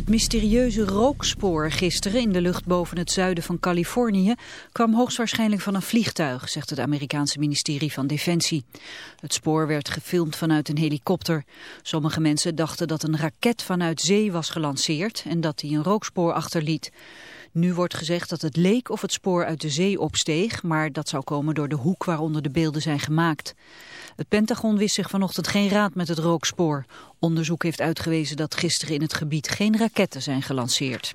Het mysterieuze rookspoor gisteren in de lucht boven het zuiden van Californië kwam hoogstwaarschijnlijk van een vliegtuig, zegt het Amerikaanse ministerie van Defensie. Het spoor werd gefilmd vanuit een helikopter. Sommige mensen dachten dat een raket vanuit zee was gelanceerd en dat die een rookspoor achterliet. Nu wordt gezegd dat het leek of het spoor uit de zee opsteeg, maar dat zou komen door de hoek waaronder de beelden zijn gemaakt. Het Pentagon wist zich vanochtend geen raad met het rookspoor. Onderzoek heeft uitgewezen dat gisteren in het gebied geen raketten zijn gelanceerd.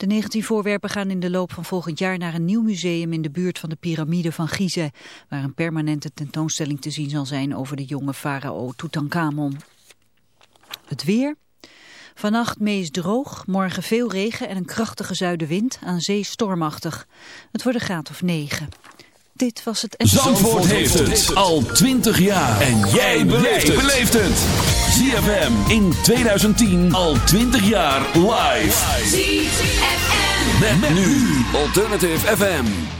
De 19 voorwerpen gaan in de loop van volgend jaar naar een nieuw museum in de buurt van de piramide van Gizeh, waar een permanente tentoonstelling te zien zal zijn over de jonge farao Tutankhamon. Het weer. Vannacht meest droog, morgen veel regen en een krachtige zuidenwind, aan zee stormachtig. Het wordt een graad of 9. Dit was het... Zandvoort heeft het al 20 jaar. En jij beleeft het. ZFM in 2010 al 20 jaar live. ZFM. Met, nu Alternative FM.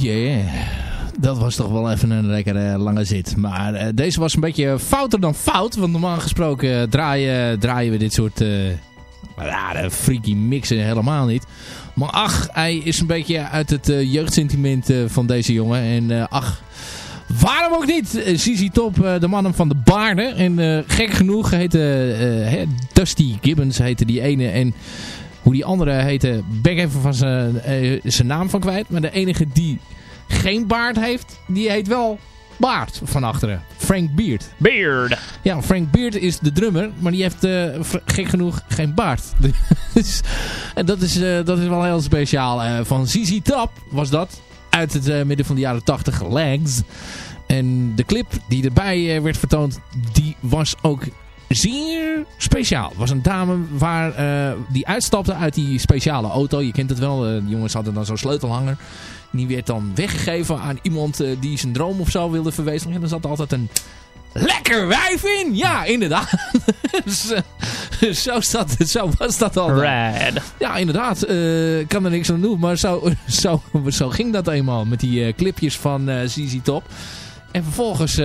Jee. Dat was toch wel even een lekkere lange zit. Maar eh, deze was een beetje fouter dan fout. Want normaal gesproken draaien, draaien we dit soort uh, freaky mixen helemaal niet. Maar ach, hij is een beetje uit het uh, jeugdsentiment van deze jongen. En ach, waarom ook niet? Zizi Top, de mannen van de baarden. En gek genoeg heette Dusty Gibbons heette die ene. En hoe die andere heette, ben ik even van zijn naam van kwijt. Maar de enige die geen baard heeft, die heet wel baard van achteren. Frank Beard. Beard. Ja, Frank Beard is de drummer, maar die heeft uh, gek genoeg geen baard. dus, en dat is, uh, dat is wel heel speciaal. Uh, van ZZ Top was dat. Uit het midden van de jaren 80, Legs. En de clip die erbij werd vertoond, die was ook zeer speciaal. was een dame waar, die uitstapte uit die speciale auto. Je kent het wel, de jongens hadden dan zo'n sleutelhanger. Die werd dan weggegeven aan iemand uh, die zijn droom of zo wilde verwezenlijken. En dan zat er altijd een lekker wijf in. Ja, inderdaad. dus, uh, zo, staat, zo was dat al. Red. Ja, inderdaad. Uh, kan er niks aan doen. Maar zo, zo, zo ging dat eenmaal. Met die clipjes van ZZ Top. En vervolgens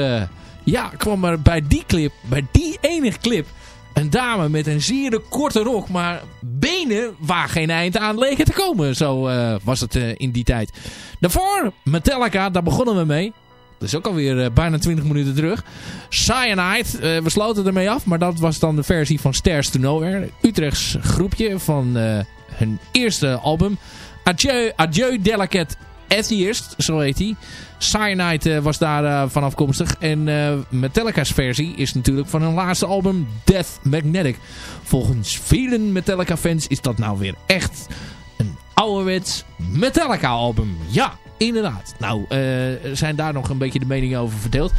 ja, kwam er bij die clip, bij die enige clip een dame met een zeer korte rok, maar benen waar geen eind aan leken te komen. Zo uh, was het uh, in die tijd. Daarvoor Metallica, daar begonnen we mee. Dat is ook alweer uh, bijna 20 minuten terug. Cyanide, we sloten ermee af, maar dat was dan de versie van Stairs to Nowhere. Utrechts groepje van hun eerste album. Adieu, Adieu Delicate Atheist, zo heet hij. Cyanide uh, was daar uh, van afkomstig. En uh, Metallica's versie is natuurlijk van hun laatste album Death Magnetic. Volgens velen Metallica fans is dat nou weer echt een ouderwets Metallica album. Ja, Inderdaad. Nou, uh, zijn daar nog een beetje de meningen over verdeeld.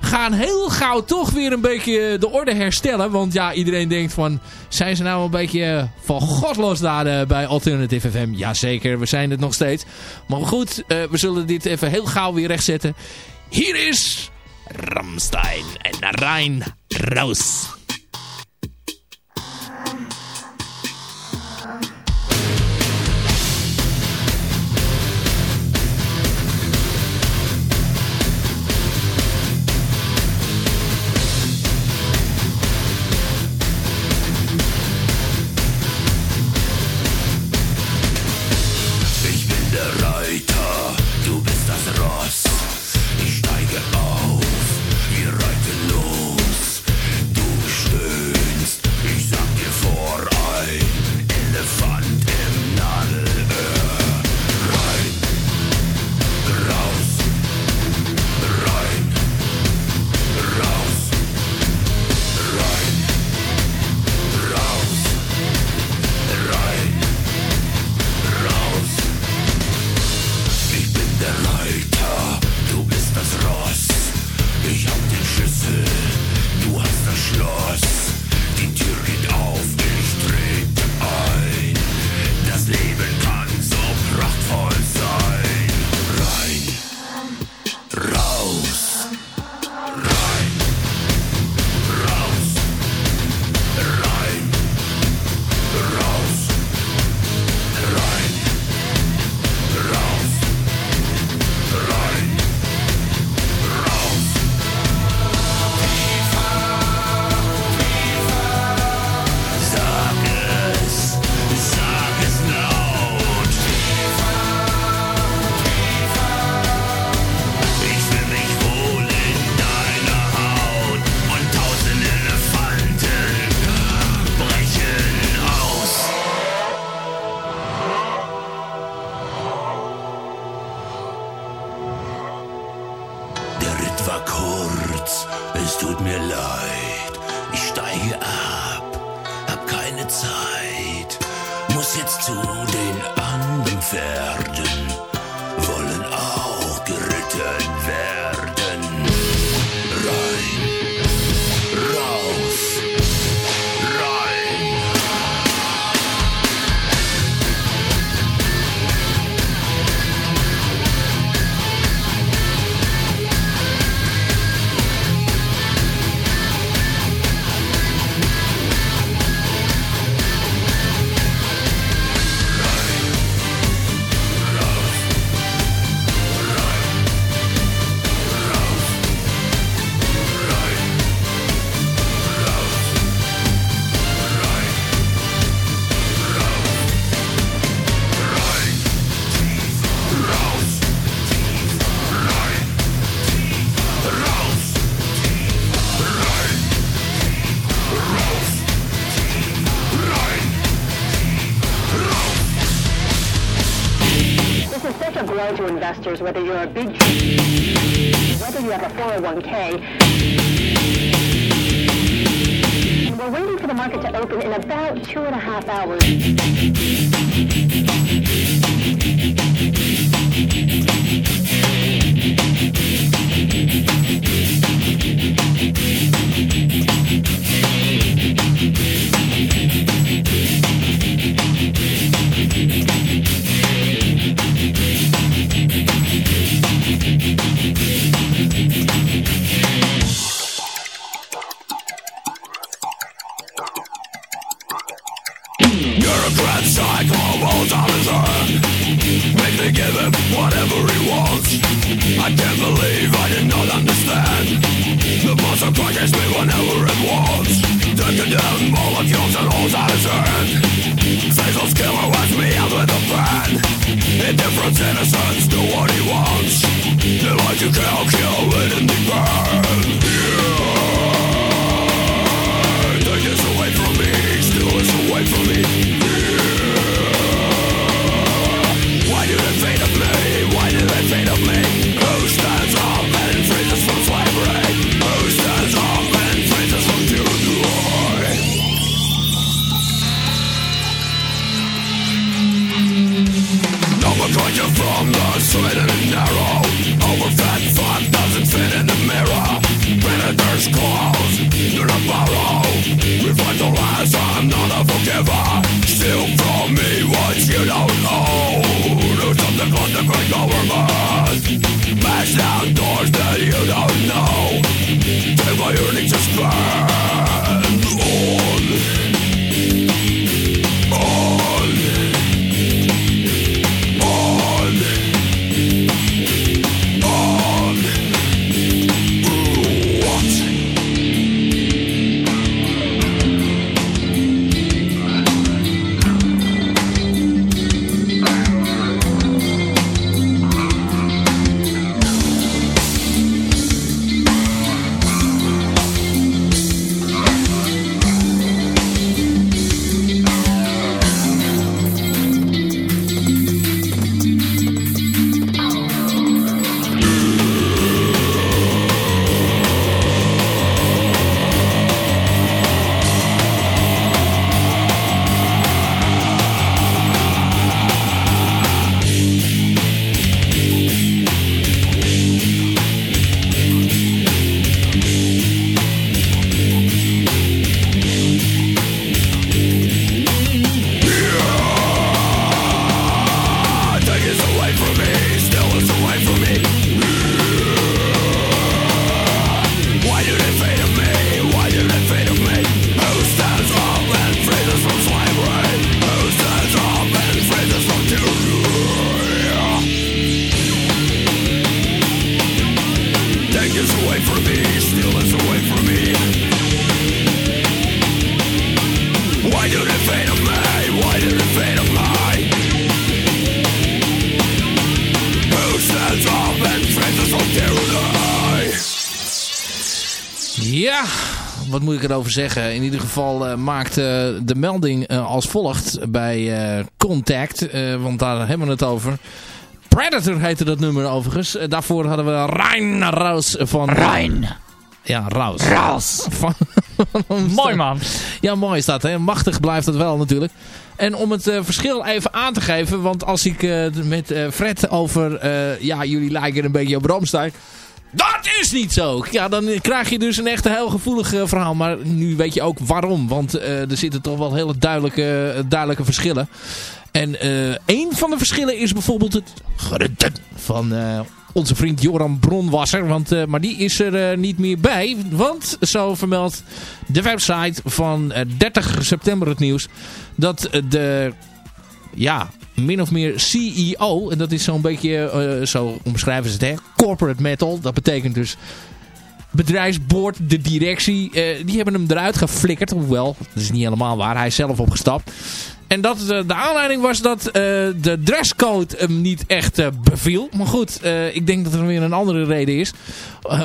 Gaan heel gauw toch weer een beetje de orde herstellen. Want ja, iedereen denkt van... Zijn ze nou een beetje van god los daar uh, bij Alternative FM? Jazeker, we zijn het nog steeds. Maar goed, uh, we zullen dit even heel gauw weer rechtzetten. Hier is Ramstein en Rijn Roos. Whether you're a big, whether you have a 401k. And we're waiting for the market to open in about two and a half hours. Ik erover zeggen? In ieder geval eh, maakt eh, de melding eh, als volgt bij eh, Contact. eh, want daar hebben we het over. Predator heette dat nummer overigens. Daarvoor hadden we Rijn Raus van... Rijn. Ja, Raus. Raus. Van, Mooi man. Ja, mooi is dat. Hè? Machtig blijft dat wel natuurlijk. En om het eh, verschil even aan te geven. Want als ik eh, met eh, Fred over... eh, ja, jullie lijken een beetje op Ramstein. Dat is niet zo. Ja, dan krijg je dus een echt heel gevoelig eh, verhaal. Maar nu weet je ook waarom. Want eh, er zitten toch wel hele duidelijke, eh, duidelijke verschillen. En een van de verschillen is bijvoorbeeld het grunten van onze vriend Joran Bronwasser. Want, maar die is er niet meer bij. Want, zo vermeldt de website van eh, 30 september het nieuws... dat de, ja, min of meer CEO... en dat is zo'n beetje, eh, zo omschrijven ze het, hè, corporate metal. Dat betekent dus bedrijfsboord, de directie, eh, die hebben hem eruit geflikkerd. Hoewel, dat is niet helemaal waar. Hij is zelf opgestapt. En dat eh, de aanleiding was dat eh, de dresscode hem niet echt beviel. Maar goed, ik denk dat er weer een andere reden is.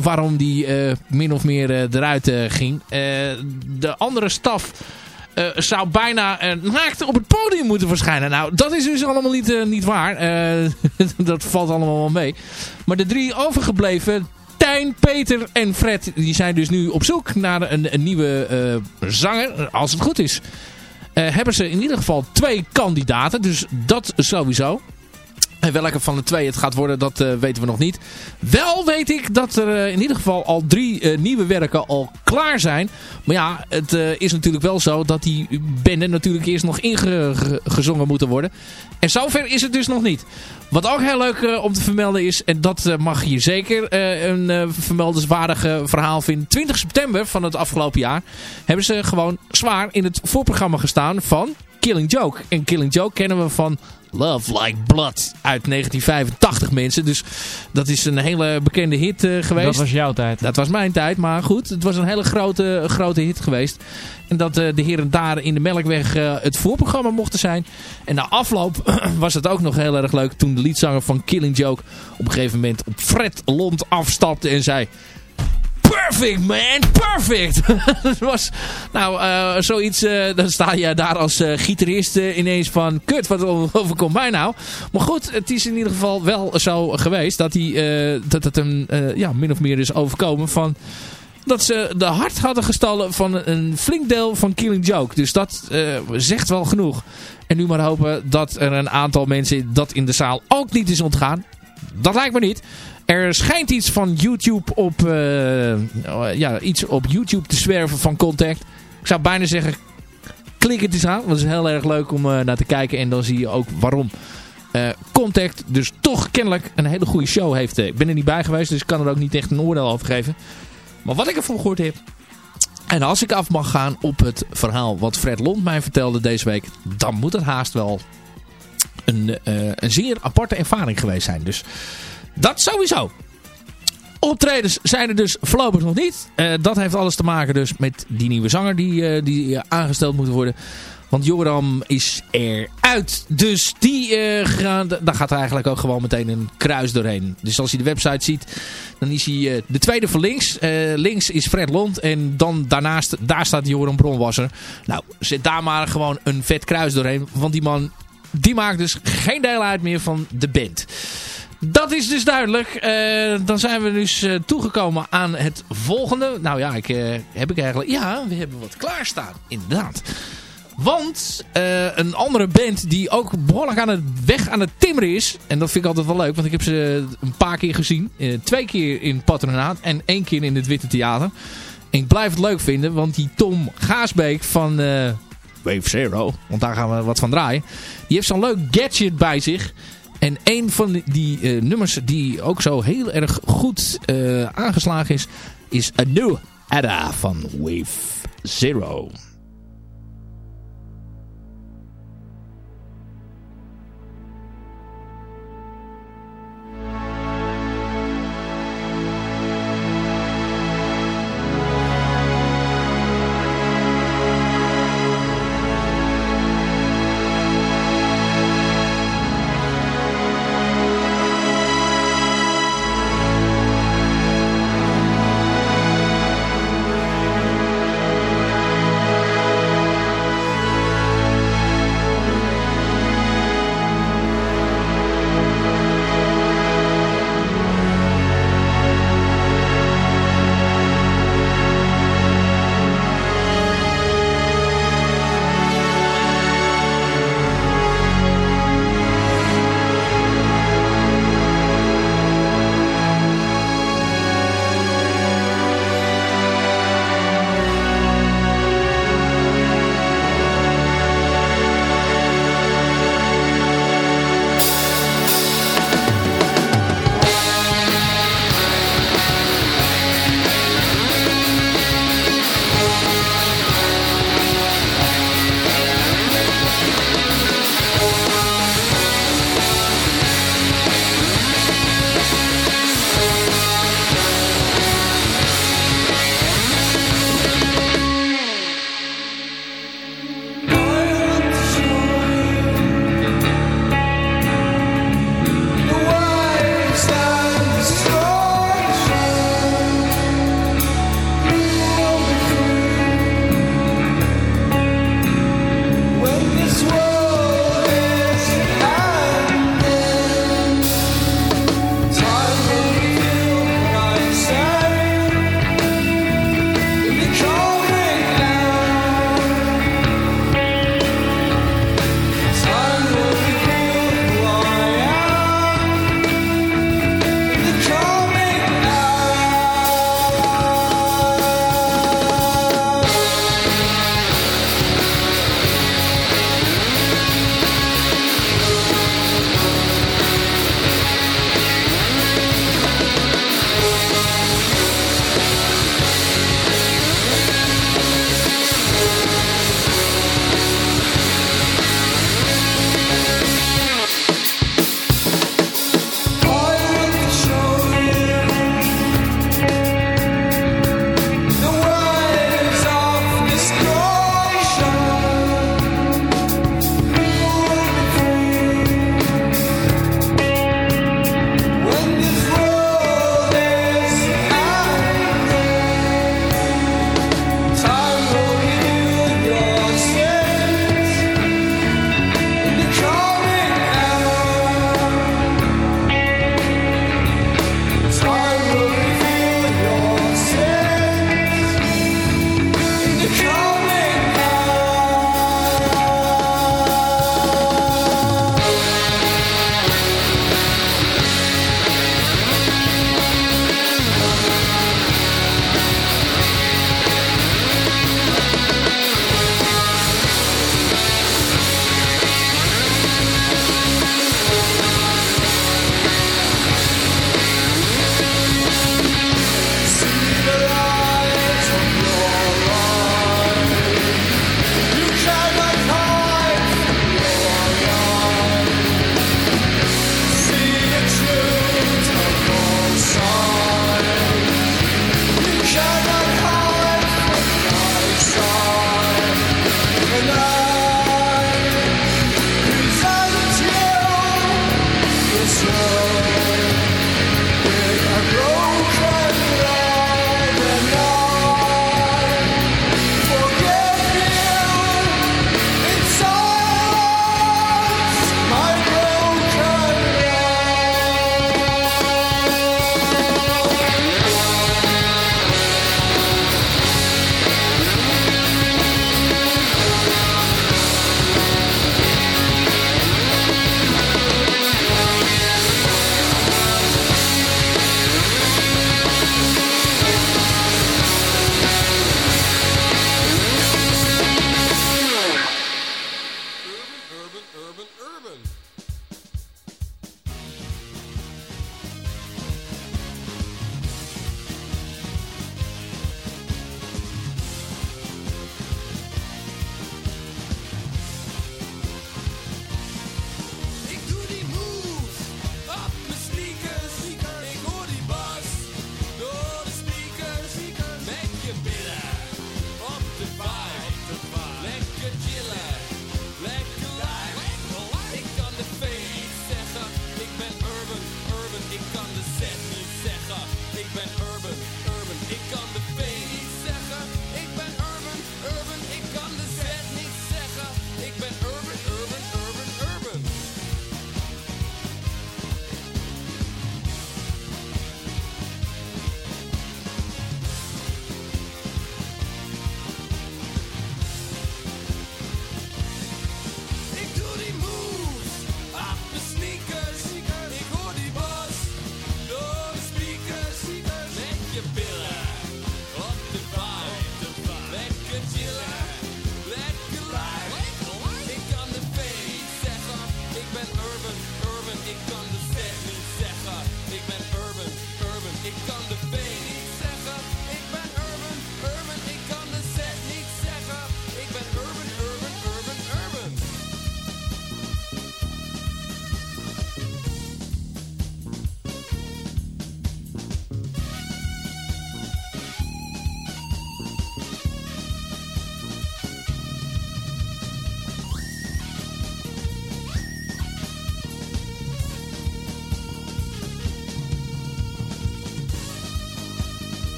waarom die min of meer eruit ging. De andere staf eh, zou bijna uh, naakt op het podium moeten verschijnen. Nou, dat is dus allemaal niet, uh, niet waar. dat valt allemaal wel mee. Maar de drie overgebleven, Tijn, Peter en Fred, die zijn dus nu op zoek naar een, een nieuwe zanger. Als het goed is, hebben ze in ieder geval twee kandidaten. Dus dat sowieso. En welke van de twee het gaat worden, dat uh, weten we nog niet. Wel weet ik dat er uh, in ieder geval al drie uh, nieuwe werken al klaar zijn. Maar ja, het is natuurlijk wel zo dat die benden natuurlijk eerst nog ingezongen moeten worden. En zover is het dus nog niet. Wat ook heel leuk om te vermelden is, en dat mag je zeker een vermeldenswaardig verhaal vinden. 20 september van het afgelopen jaar hebben ze gewoon zwaar in het voorprogramma gestaan van Killing Joke. En Killing Joke kennen we van Love Like Blood uit 1985 mensen. Dus dat is een hele bekende hit uh, geweest. Dat was jouw tijd. Dat was mijn tijd, maar goed, het was een hele grote, grote hit geweest. En dat uh, de heren daar in de Melkweg uh, het voorprogramma mochten zijn. En na afloop was het ook nog heel erg leuk toen de liedzanger van Killing Joke op een gegeven moment op Fred Lond afstapte en zei... Perfect man, perfect. dat was nou uh, zoiets, uh, dan sta je daar als uh, gitarist ineens van, kut wat overkomt mij nou. Maar goed, het is in ieder geval wel zo geweest dat, hij, dat het hem ja, min of meer is overkomen van dat ze de hart hadden gestolen van een flink deel van Killing Joke. Dus dat zegt wel genoeg. En nu maar hopen dat er een aantal mensen dat in de zaal ook niet is ontgaan. Dat lijkt me niet. Er schijnt iets van YouTube op, uh, ja, iets op YouTube te zwerven van Contact. Ik zou bijna zeggen, klik het eens aan. Want het is heel erg leuk om uh, naar te kijken. En dan zie je ook waarom uh, Contact dus toch kennelijk een hele goede show heeft. Ik ben er niet bij geweest, dus ik kan er ook niet echt een oordeel over geven. Maar wat ik ervan gehoord heb... En als ik af mag gaan op het verhaal wat Fred Lond mij vertelde deze week... dan moet het haast wel een, een zeer aparte ervaring geweest zijn. Dus dat sowieso. Optredens zijn er dus voorlopig nog niet. Uh, dat heeft alles te maken dus met die nieuwe zanger die, uh, die aangesteld moet worden. Want Joram is eruit. Dus die gaan, daar gaat er eigenlijk ook gewoon meteen een kruis doorheen. Dus als je de website ziet, dan is hij de tweede van links. links is Fred Lond en dan daarnaast, daar staat Joram Bronwasser. Nou, zet daar maar gewoon een vet kruis doorheen. Want die man, die maakt dus geen deel uit meer van de band. Dat is dus duidelijk. Uh, dan zijn we dus uh, toegekomen aan het volgende. Nou ja, ik, uh, heb ik eigenlijk... Ja, we hebben wat klaarstaan. Inderdaad. Want een andere band die ook behoorlijk aan het weg aan het timmeren is. En dat vind ik altijd wel leuk. Want ik heb ze een paar keer gezien. twee keer in Patronaat en één keer in het Witte Theater. En ik blijf het leuk vinden. Want die Tom Gaasbeek van Wave Zero. Want daar gaan we wat van draaien. Die heeft zo'n leuk gadget bij zich. En een van die uh, nummers die ook zo heel erg goed uh, aangeslagen is, is A New Ada van Wave Zero.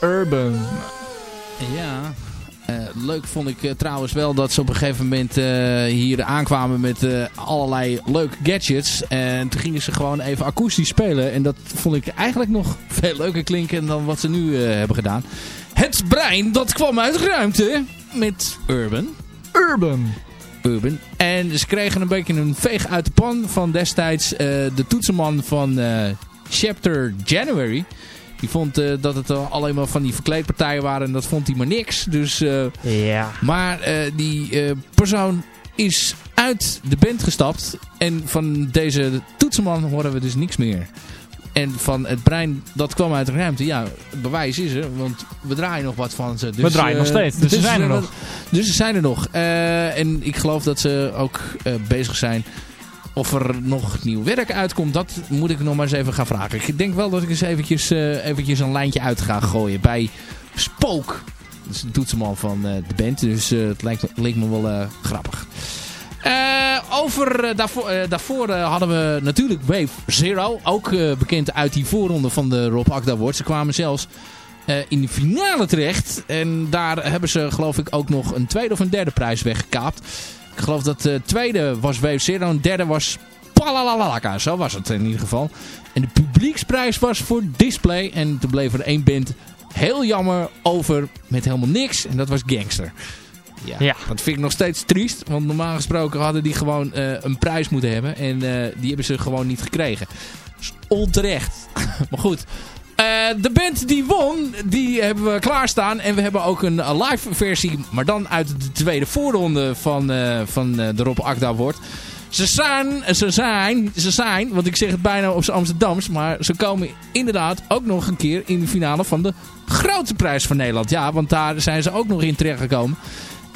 Urban. Ja. Eh, leuk vond ik eh, trouwens wel dat ze op een gegeven moment eh, hier aankwamen met allerlei leuke gadgets. En toen gingen ze gewoon even akoestisch spelen. En dat vond ik eigenlijk nog veel leuker klinken dan wat ze nu hebben gedaan. Het brein, dat kwam uit ruimte met Urban. Urban. Urban. En ze kregen een beetje een veeg uit de pan van destijds de toetsenman van Chapter January. Die vond eh, dat het alleen maar van die verkleedpartijen waren en dat vond hij maar niks. Dus, eh, Ja. maar eh, die eh, persoon is uit de band gestapt. En van deze toetsenman horen we dus niks meer. En van het brein, dat kwam uit de ruimte. Ja, het bewijs is er, want we draaien nog wat van ze. Dus, We draaien nog steeds, dus ze zijn er nog. Dus ze zijn er nog. Eh, en ik geloof dat ze ook eh, bezig zijn. Of er nog nieuw werk uitkomt, dat moet ik nog maar eens even gaan vragen. Ik denk wel dat ik eens eventjes, eh, eventjes een lijntje uit ga gooien bij Spook. Dat is de toetsenman van eh, de band, dus eh, het lijkt, leek me wel grappig. Over daarvoor, daarvoor hadden we natuurlijk Wave Zero. Ook bekend uit die voorronde van de Rob Akda Awards. Ze kwamen zelfs in de finale terecht. En daar hebben ze geloof ik ook nog een tweede of een derde prijs weggekaapt. Ik geloof dat de tweede was Wave Zero. En de derde was Palalalaka. Zo was het in ieder geval. En de publieksprijs was voor Display. En toen bleef er één band heel jammer over met helemaal niks. En dat was Gangster. Ja, Ja. dat vind ik nog steeds triest. Want normaal gesproken hadden die gewoon eh, een prijs moeten hebben. En eh, die hebben ze gewoon niet gekregen. Dus onterecht. maar goed. Eh, de band die won, die hebben we klaarstaan. En we hebben ook een eh, live versie. Maar dan uit de tweede voorronde van, eh, van de Rob Akda Award. Ze zijn, ze zijn, ze zijn, want ik zeg het bijna op zijn Amsterdams. Maar ze komen inderdaad ook nog een keer in de finale van de grote prijs van Nederland. Ja, want daar zijn ze ook nog in terechtgekomen.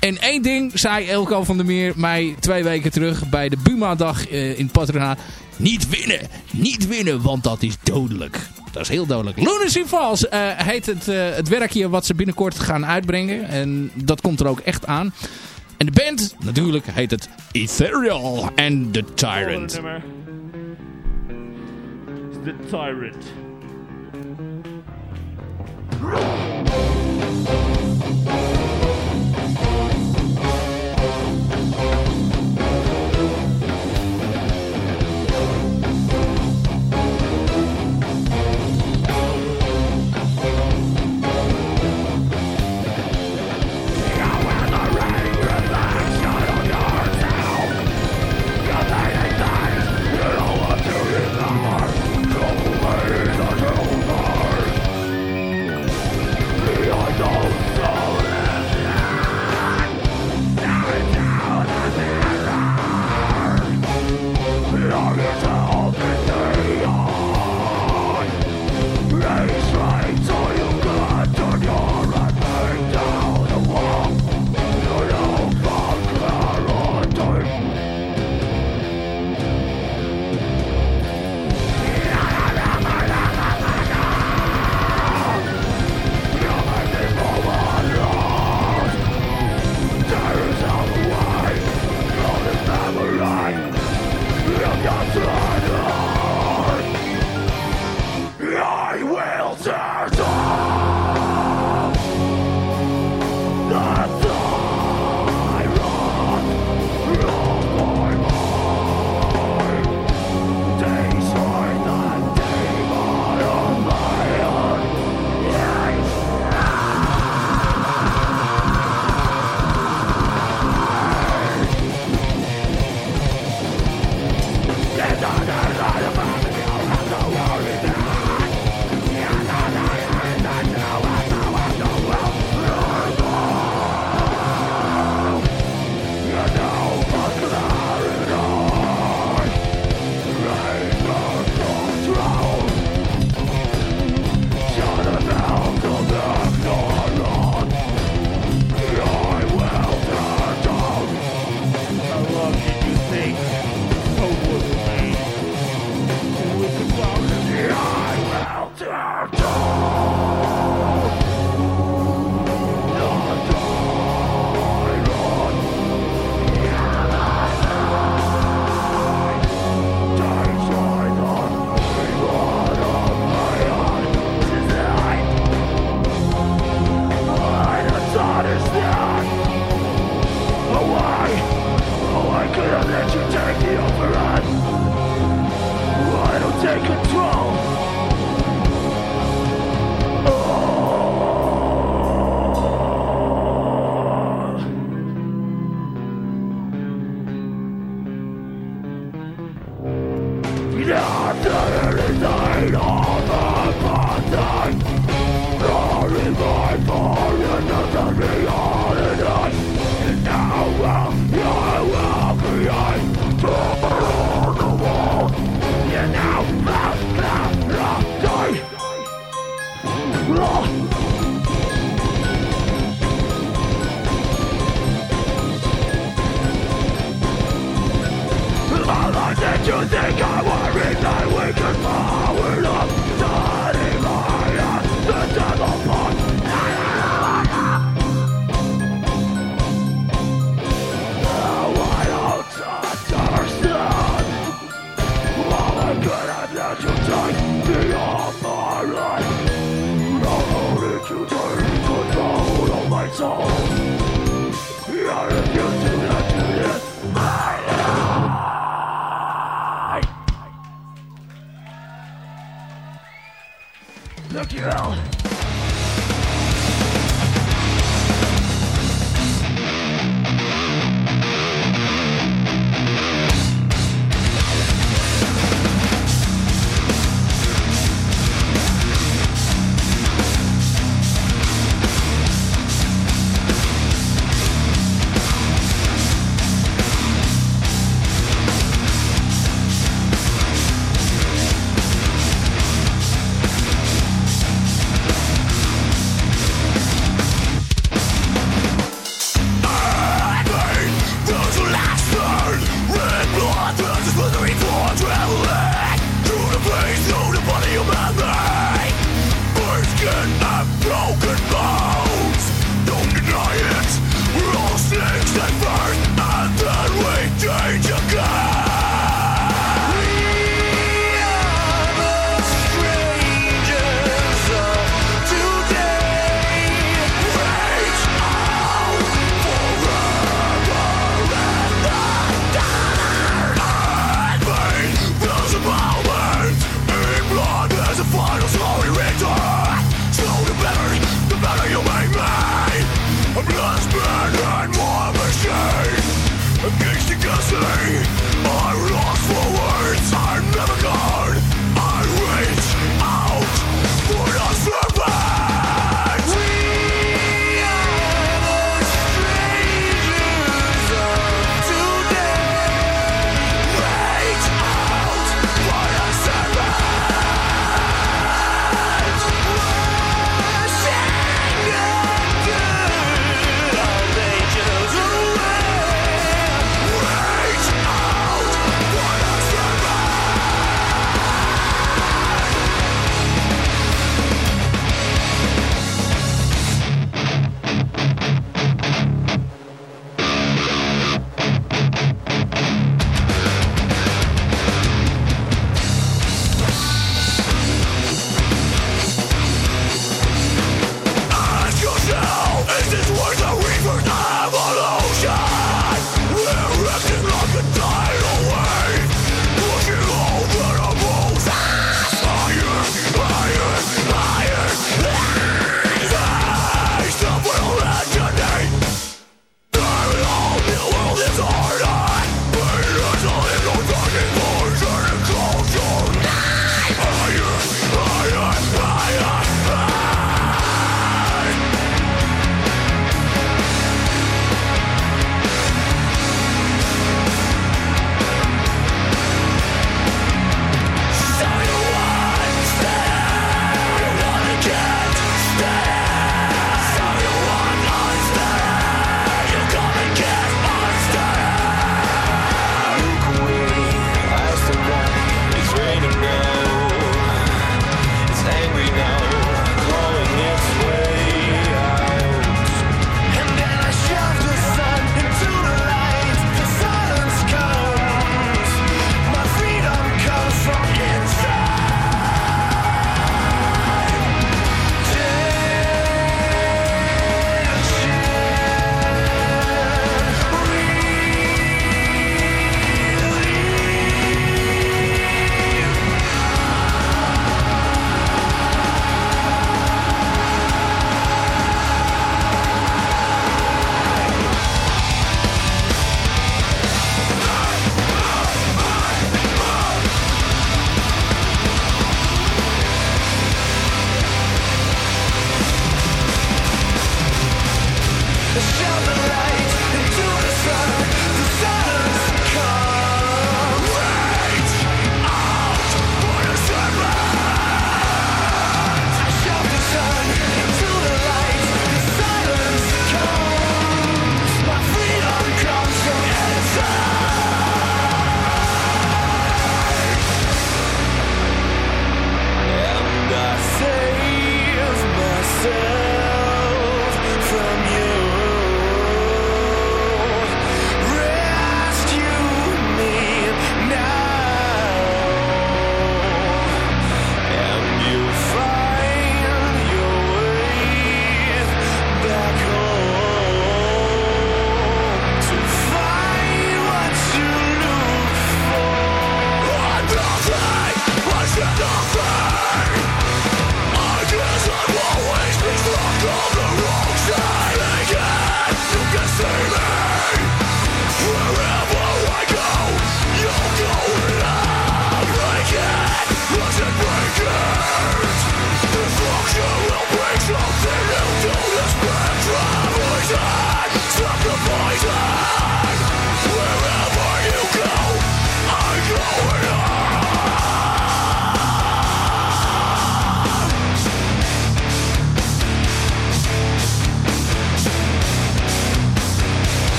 En één ding zei Elko van der Meer mij twee weken terug bij de Buma-dag in Patronaat. Niet winnen, niet winnen, want dat is dodelijk. Dat is heel dodelijk. Lunacy Falls eh, heet het, eh, het werkje wat ze binnenkort gaan uitbrengen. En dat komt er ook echt aan. En de band, natuurlijk, heet het Ethereal and the Tyrant. The Tyrant. Can't let you take the upper I don't take it.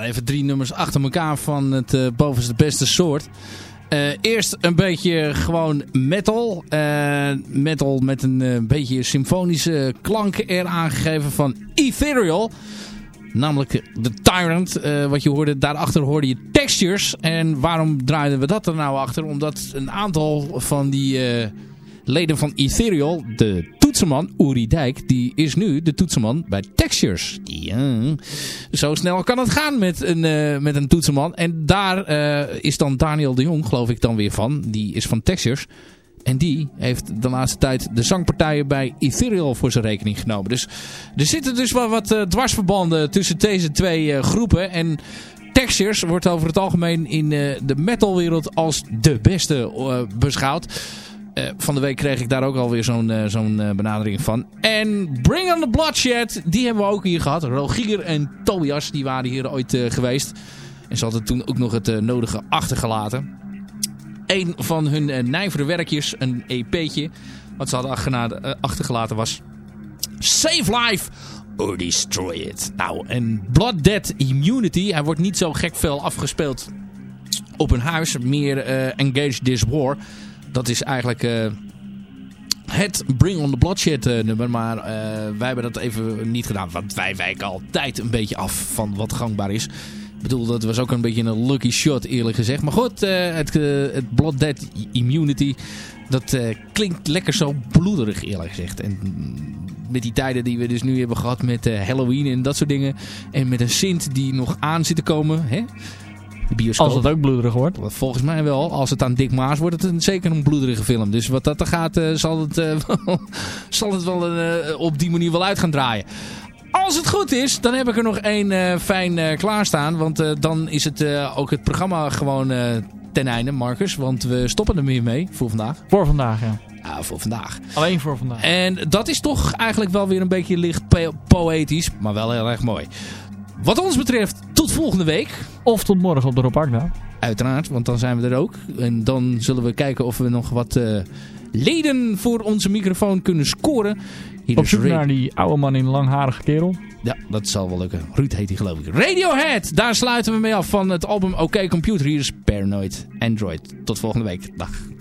Even drie nummers achter elkaar van het eh, bovenste beste soort. Eh, eerst een beetje gewoon metal. Eh, metal met een beetje symfonische klanken eraan gegeven van Ethereal. Namelijk The Tyrant. wat je hoorde, daarachter hoorde je textures. En waarom draaiden we dat er nou achter? Omdat een aantal van die leden van Ethereal, de toetsenman Uri Dijk, die is nu de toetsenman bij Textures. Ja. Zo snel kan het gaan met een, eh, met een toetsenman. En daar eh, is dan Daniel de Jong, geloof ik dan weer van. Die is van Textures. En die heeft de laatste tijd de zangpartijen bij Ethereal voor zijn rekening genomen. Dus er zitten dus wel wat eh, dwarsverbanden tussen deze twee eh, groepen. En Textures wordt over het algemeen in eh, de metalwereld als de beste eh, beschouwd. Eh, van de week kreeg ik daar ook alweer zo'n eh, zo'n eh, benadering van. En Bring on the Bloodshed, die hebben we ook hier gehad. Rogier en Tobias, die waren hier ooit geweest. En ze hadden toen ook nog het nodige achtergelaten. Een van hun nijvere werkjes, een EP'tje, wat ze hadden achtergelaten was... Save Life or Destroy It. Nou, en Blood Dead Immunity, hij wordt niet zo gek veel afgespeeld op hun huis. Meer Engage This War. Dat is eigenlijk eh, het Bring on the Bloodshed eh, nummer. Maar eh, wij hebben dat even niet gedaan. Want wij wijken altijd een beetje af van wat gangbaar is. Ik bedoel, dat was ook een beetje een lucky shot eerlijk gezegd. Maar goed, het, het Blood Dead Immunity, dat klinkt lekker zo bloederig eerlijk gezegd. En met die tijden die we dus nu hebben gehad met Halloween en dat soort dingen. En met een Sint die nog aan zit te komen. Hè? De bioscoop. Als het ook bloederig wordt. Volgens mij wel. Als het aan Dick Maas wordt, het een, zeker een bloederige film. Dus wat dat er gaat, eh, zal, het, eh, zal het wel eh, op die manier wel uit gaan draaien. Als het goed is, dan heb ik er nog één fijn eh, klaarstaan. Want dan is het ook het programma gewoon ten einde, Marcus. Want we stoppen er meer mee voor vandaag. Voor vandaag, ja. Ja, voor vandaag. Alleen voor vandaag. En dat is toch eigenlijk wel weer een beetje licht po- poëtisch. Maar wel heel erg mooi. Wat ons betreft, tot volgende week. Of tot morgen op de Rob Agda. Uiteraard, want dan zijn we er ook. En dan zullen we kijken of we nog wat eh, leden voor onze microfoon kunnen scoren. Hier Op zoek naar die oude man in langharige kerel. Ja, dat zal wel lukken. Ruud heet hij geloof ik. Radiohead, daar sluiten we mee af van het album OK Computer. Hier is Paranoid Android. Tot volgende week. Dag.